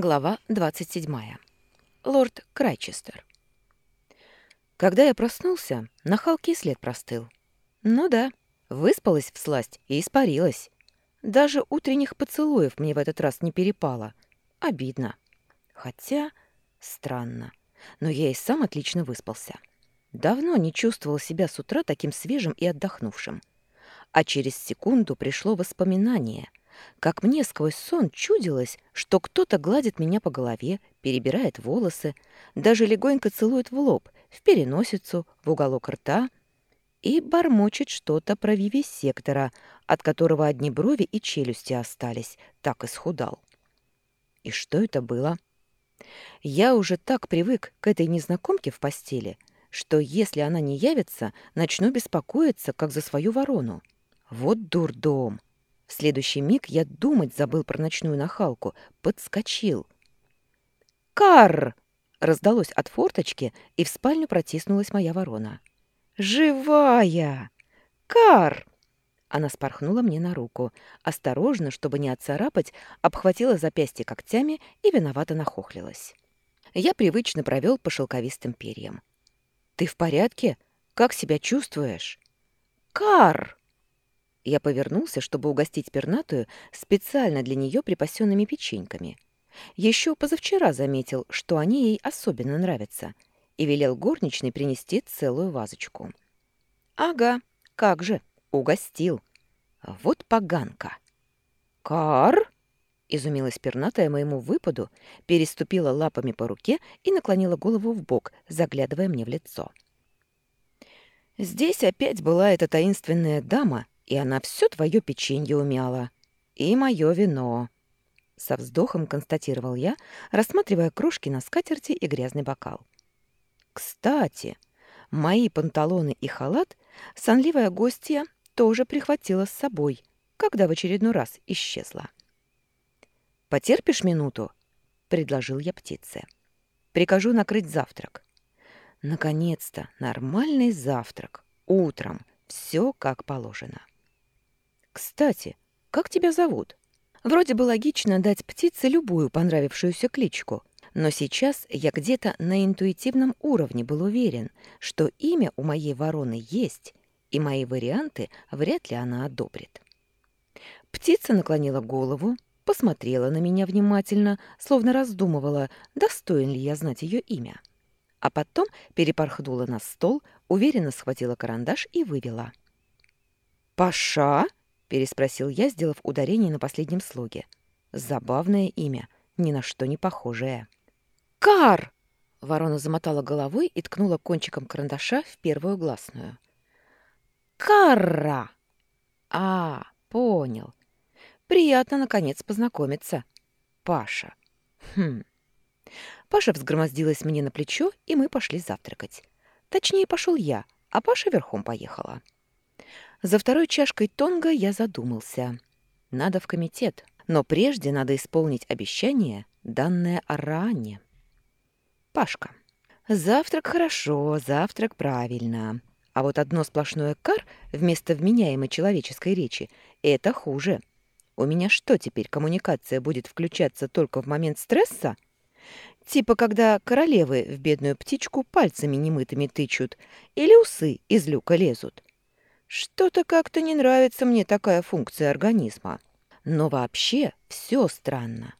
Глава 27. Лорд Крайчестер. Когда я проснулся, на Халке след простыл. Ну да, выспалась в сласть и испарилась. Даже утренних поцелуев мне в этот раз не перепало. Обидно. Хотя странно. Но я и сам отлично выспался. Давно не чувствовал себя с утра таким свежим и отдохнувшим. А через секунду пришло воспоминание — как мне сквозь сон чудилось, что кто-то гладит меня по голове, перебирает волосы, даже легонько целует в лоб, в переносицу, в уголок рта и бормочет что-то про вивисектора, от которого одни брови и челюсти остались, так исхудал. И что это было? Я уже так привык к этой незнакомке в постели, что если она не явится, начну беспокоиться, как за свою ворону. Вот дурдом! В следующий миг я думать забыл про ночную нахалку, подскочил. «Карр!» — раздалось от форточки, и в спальню протиснулась моя ворона. «Живая! Кар!» Она спорхнула мне на руку, осторожно, чтобы не отцарапать, обхватила запястье когтями и виновато нахохлилась. Я привычно провел по шелковистым перьям. «Ты в порядке? Как себя чувствуешь?» «Кар!» Я повернулся, чтобы угостить пернатую специально для нее припасенными печеньками. Еще позавчера заметил, что они ей особенно нравятся, и велел горничной принести целую вазочку. «Ага, как же, угостил. Вот поганка!» «Кар!» — изумилась пернатая моему выпаду, переступила лапами по руке и наклонила голову в бок, заглядывая мне в лицо. Здесь опять была эта таинственная дама и она все твое печенье умяла. И мое вино. Со вздохом констатировал я, рассматривая крошки на скатерти и грязный бокал. Кстати, мои панталоны и халат сонливая гостья тоже прихватила с собой, когда в очередной раз исчезла. «Потерпишь минуту?» — предложил я птице. «Прикажу накрыть завтрак». Наконец-то нормальный завтрак. Утром. Все как положено. «Кстати, как тебя зовут?» Вроде бы логично дать птице любую понравившуюся кличку, но сейчас я где-то на интуитивном уровне был уверен, что имя у моей вороны есть, и мои варианты вряд ли она одобрит. Птица наклонила голову, посмотрела на меня внимательно, словно раздумывала, достоин ли я знать ее имя. А потом перепорхнула на стол, уверенно схватила карандаш и вывела. «Паша?» Переспросил я, сделав ударение на последнем слоге. Забавное имя, ни на что не похожее. Кар! Ворона замотала головой и ткнула кончиком карандаша в первую гласную. Карра! А, понял. Приятно, наконец, познакомиться. Паша. Хм. Паша взгромоздилась мне на плечо, и мы пошли завтракать. Точнее, пошел я, а Паша верхом поехала. За второй чашкой тонга я задумался. Надо в комитет, но прежде надо исполнить обещание, данное Араане. Пашка. Завтрак хорошо, завтрак правильно. А вот одно сплошное «кар» вместо вменяемой человеческой речи — это хуже. У меня что теперь, коммуникация будет включаться только в момент стресса? Типа, когда королевы в бедную птичку пальцами немытыми тычут или усы из люка лезут. Что-то как-то не нравится мне такая функция организма. Но вообще все странно.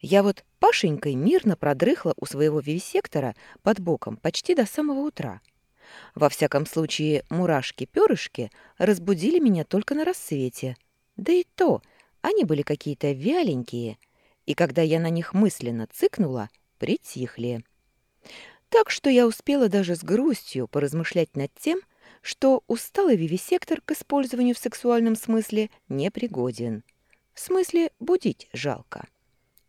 Я вот Пашенькой мирно продрыхла у своего вивисектора под боком почти до самого утра. Во всяком случае, мурашки-перышки разбудили меня только на рассвете. Да и то, они были какие-то вяленькие, и когда я на них мысленно цыкнула, притихли. Так что я успела даже с грустью поразмышлять над тем, что усталый вивисектор к использованию в сексуальном смысле не пригоден. В смысле будить жалко.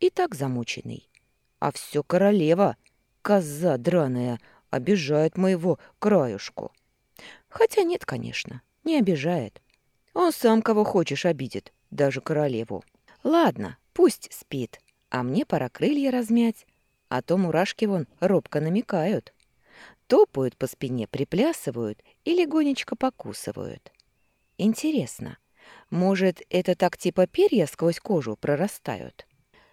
И так замученный. А все королева, коза драная, обижает моего краюшку. Хотя нет, конечно, не обижает. Он сам кого хочешь обидит, даже королеву. Ладно, пусть спит, а мне пора крылья размять, а то мурашки вон робко намекают топают по спине, приплясывают и легонечко покусывают. Интересно, может, это так типа перья сквозь кожу прорастают?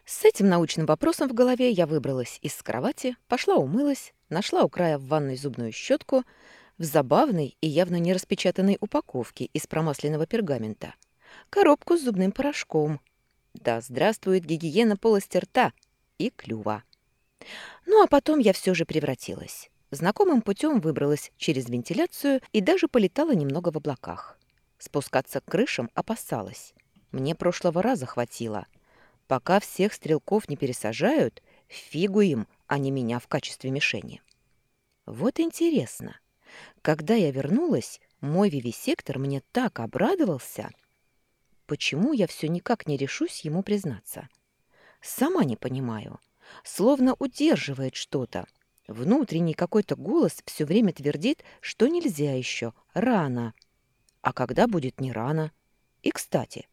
С этим научным вопросом в голове я выбралась из кровати, пошла умылась, нашла у края в ванной зубную щетку в забавной и явно не распечатанной упаковке из промасленного пергамента, коробку с зубным порошком. Да здравствует гигиена полости рта и клюва. Ну а потом я все же превратилась. Знакомым путем выбралась через вентиляцию и даже полетала немного в облаках. Спускаться к крышам опасалась. Мне прошлого раза хватило. Пока всех стрелков не пересажают, фигу им, а не меня в качестве мишени. Вот интересно, когда я вернулась, мой вивисектор мне так обрадовался. Почему я все никак не решусь ему признаться? Сама не понимаю. Словно удерживает что-то. Внутренний какой-то голос все время твердит, что нельзя еще, рано. А когда будет не рано? И, кстати,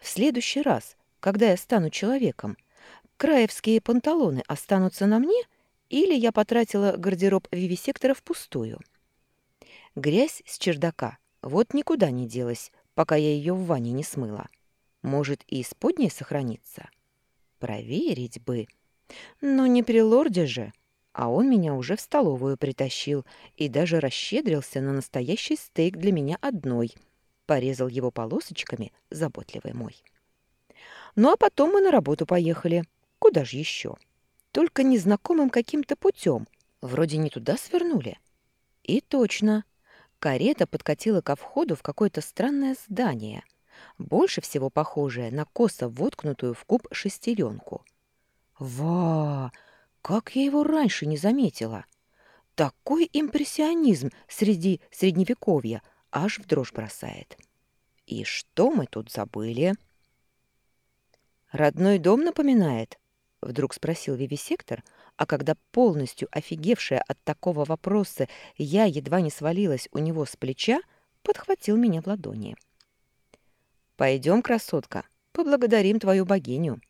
в следующий раз, когда я стану человеком, краевские панталоны останутся на мне или я потратила гардероб вивисектора впустую? Грязь с чердака вот никуда не делась, пока я ее в ванне не смыла. Может, и исподней сохранится? Проверить бы. Но не при лорде же. А он меня уже в столовую притащил и даже расщедрился на настоящий стейк для меня одной — порезал его полосочками заботливый мой. Ну а потом мы на работу поехали. Куда же еще? Только незнакомым каким-то путем. Вроде не туда свернули. И точно. Карета подкатила ко входу в какое-то странное здание, больше всего похожее на косо воткнутую в куб шестеренку. Ва! Как я его раньше не заметила! Такой импрессионизм среди средневековья, аж в дрожь бросает. И что мы тут забыли? Родной дом напоминает? Вдруг спросил Вивисектор, а когда полностью офигевшая от такого вопроса я едва не свалилась у него с плеча, подхватил меня в ладони. «Пойдем, красотка, поблагодарим твою богиню.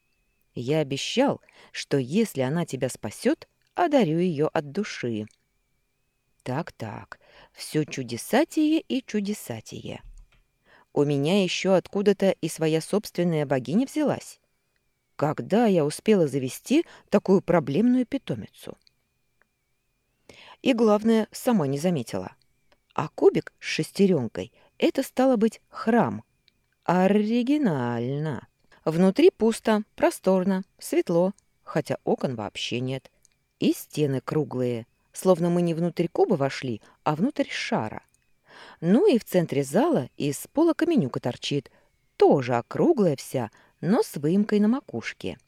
Я обещал, что если она тебя спасет, одарю ее от души». Так-так, все чудесатие и чудесатие. У меня еще откуда-то и своя собственная богиня взялась. Когда я успела завести такую проблемную питомицу? И главное, сама не заметила. А кубик с шестеренкой — это стало быть храм. Оригинально. Внутри пусто, просторно, светло, хотя окон вообще нет. И стены круглые — словно мы не внутрь куба вошли, а внутрь шара. Ну и в центре зала из пола каменюка торчит, тоже округлая вся, но с выемкой на макушке.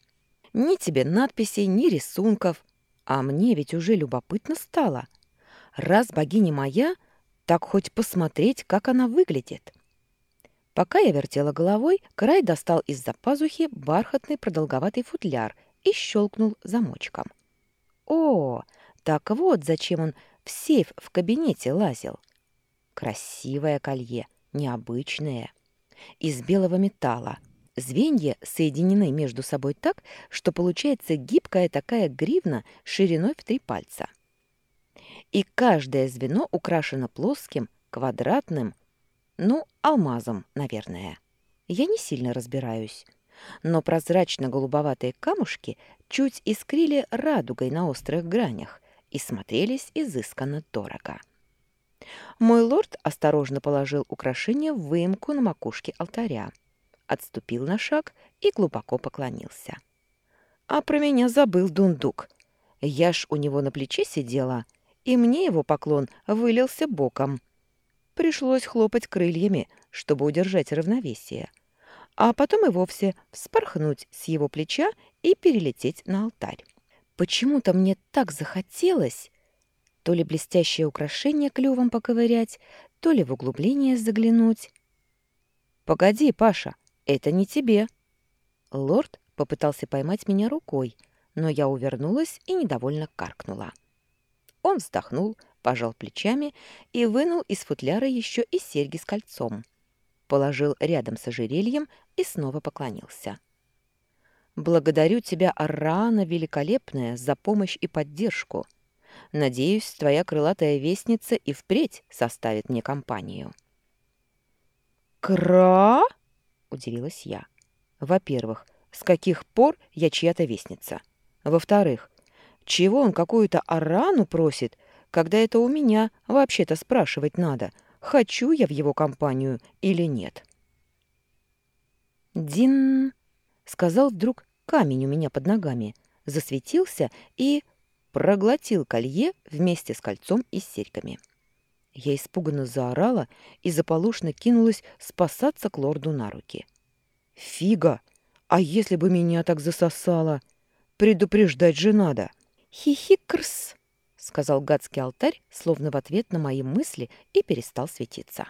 Ни тебе надписей, ни рисунков, а мне ведь уже любопытно стало. Раз богиня моя, так хоть посмотреть, как она выглядит. Пока я вертела головой, Край достал из-за пазухи бархатный продолговатый футляр и щелкнул замочком. О, так вот, зачем он в сейф в кабинете лазил. Красивое колье, необычное, из белого металла. Звенья соединены между собой так, что получается гибкая такая гривна шириной в три пальца. И каждое звено украшено плоским, квадратным, ну, алмазом, наверное. Я не сильно разбираюсь. Но прозрачно-голубоватые камушки чуть искрили радугой на острых гранях, и смотрелись изысканно дорого. Мой лорд осторожно положил украшение в выемку на макушке алтаря, отступил на шаг и глубоко поклонился. А про меня забыл дундук. Я ж у него на плече сидела, и мне его поклон вылился боком. Пришлось хлопать крыльями, чтобы удержать равновесие, а потом и вовсе вспорхнуть с его плеча и перелететь на алтарь. Почему-то мне так захотелось то ли блестящее украшение клювом поковырять, то ли в углубление заглянуть. «Погоди, Паша, это не тебе!» Лорд попытался поймать меня рукой, но я увернулась и недовольно каркнула. Он вздохнул, пожал плечами и вынул из футляра еще и серьги с кольцом. Положил рядом с ожерельем и снова поклонился. Благодарю тебя, Аррана Великолепная, за помощь и поддержку. Надеюсь, твоя крылатая вестница и впредь составит мне компанию». «Кра?» — удивилась я. «Во-первых, с каких пор я чья-то вестница? Во-вторых, чего он какую-то арану просит, когда это у меня вообще-то спрашивать надо, хочу я в его компанию или нет? «Дин!» — сказал вдруг камень у меня под ногами, засветился и проглотил колье вместе с кольцом и серьгами. Я испуганно заорала и заполошно кинулась спасаться к лорду на руки. «Фига! А если бы меня так засосало? Предупреждать же надо!» «Хихикрс!» — сказал гадский алтарь, словно в ответ на мои мысли, и перестал светиться.